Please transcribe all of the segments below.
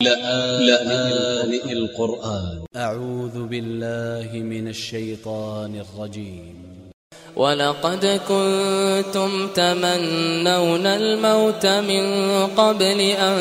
لآن القرآن. أ ع و ذ ب ا ل ل ه من ا ل ش ي ط ا ن ا ل ج ي م ولقد كنتم تمنون الموت من قبل أن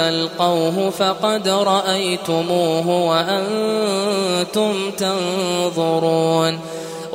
تلقوه فقد رأيتموه وأنتم تنظرون.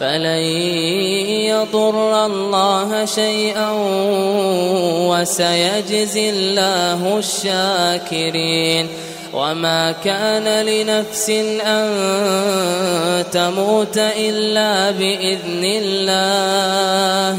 فلن يضر الله شيئا وسيجزي الله الشاكرين وما كان لنفس أن تموت إلا بإذن الله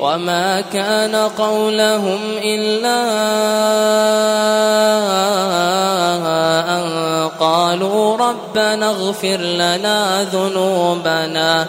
وما كان قولهم إلا أن قالوا ربنا اغفر لنا ذنوبنا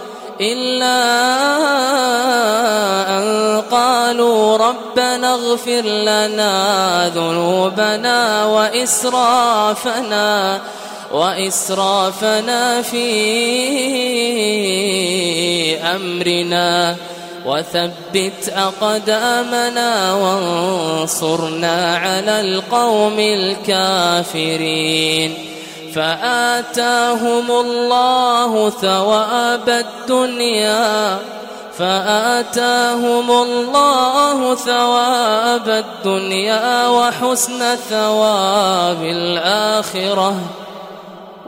إلا أن قالوا ربنا اغفر لنا ذنوبنا وإسرافنا وإسرافنا في أمرنا. وثبت أقدامنا وانصرنا على القوم الكافرين. فآتاهم الله ثواب الدنيا. فآتاهم الله ثواب الدنيا وحسن ثواب الآخرة.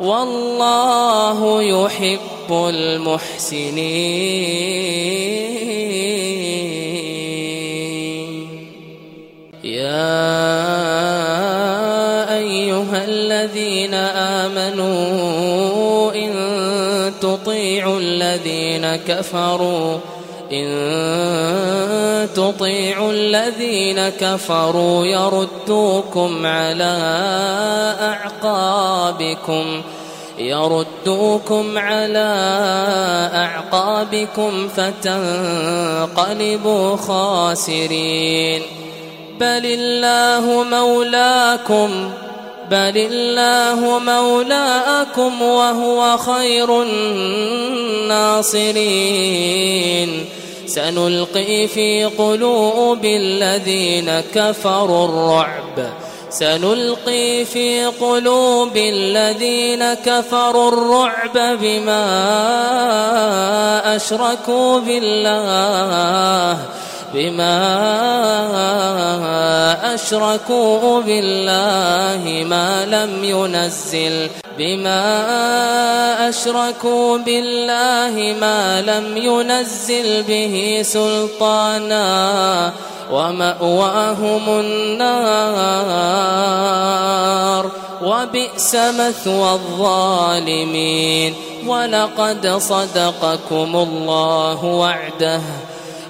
والله يحب المحسنين. يا الذين آمنوا إن تطيعوا الذين كفروا إن تطيعوا الذين كفروا يردوكم على أعقابكم يردوكم على أعقابكم فتنقلبوا خاسرين. بل الله مولاكم بل الله مولاكم وهو خير الناصرين سنلقي في قلوب الذين كفروا الرعب سنلقي في قلوب الذين كفروا الرعب بما أشركوا بالله بما أشركوا بالله ما لم ينزل بما أشركوا بالله ما لم ينزل به سلطانا ومأواهم النار وبئس مثوى الظالمين ولقد صدقكم الله وعده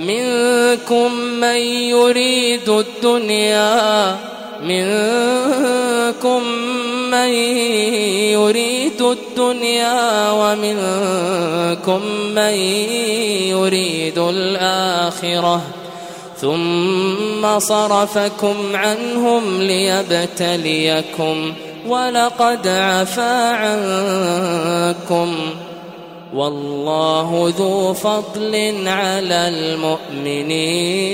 منكم من يريد الدنيا منكم من يريد الدنيا ومنكم من يريد الآخرة. ثم صرفكم عنهم ليبتليكم ولقد عفا عنكم. والله ذو فضل على المؤمنين.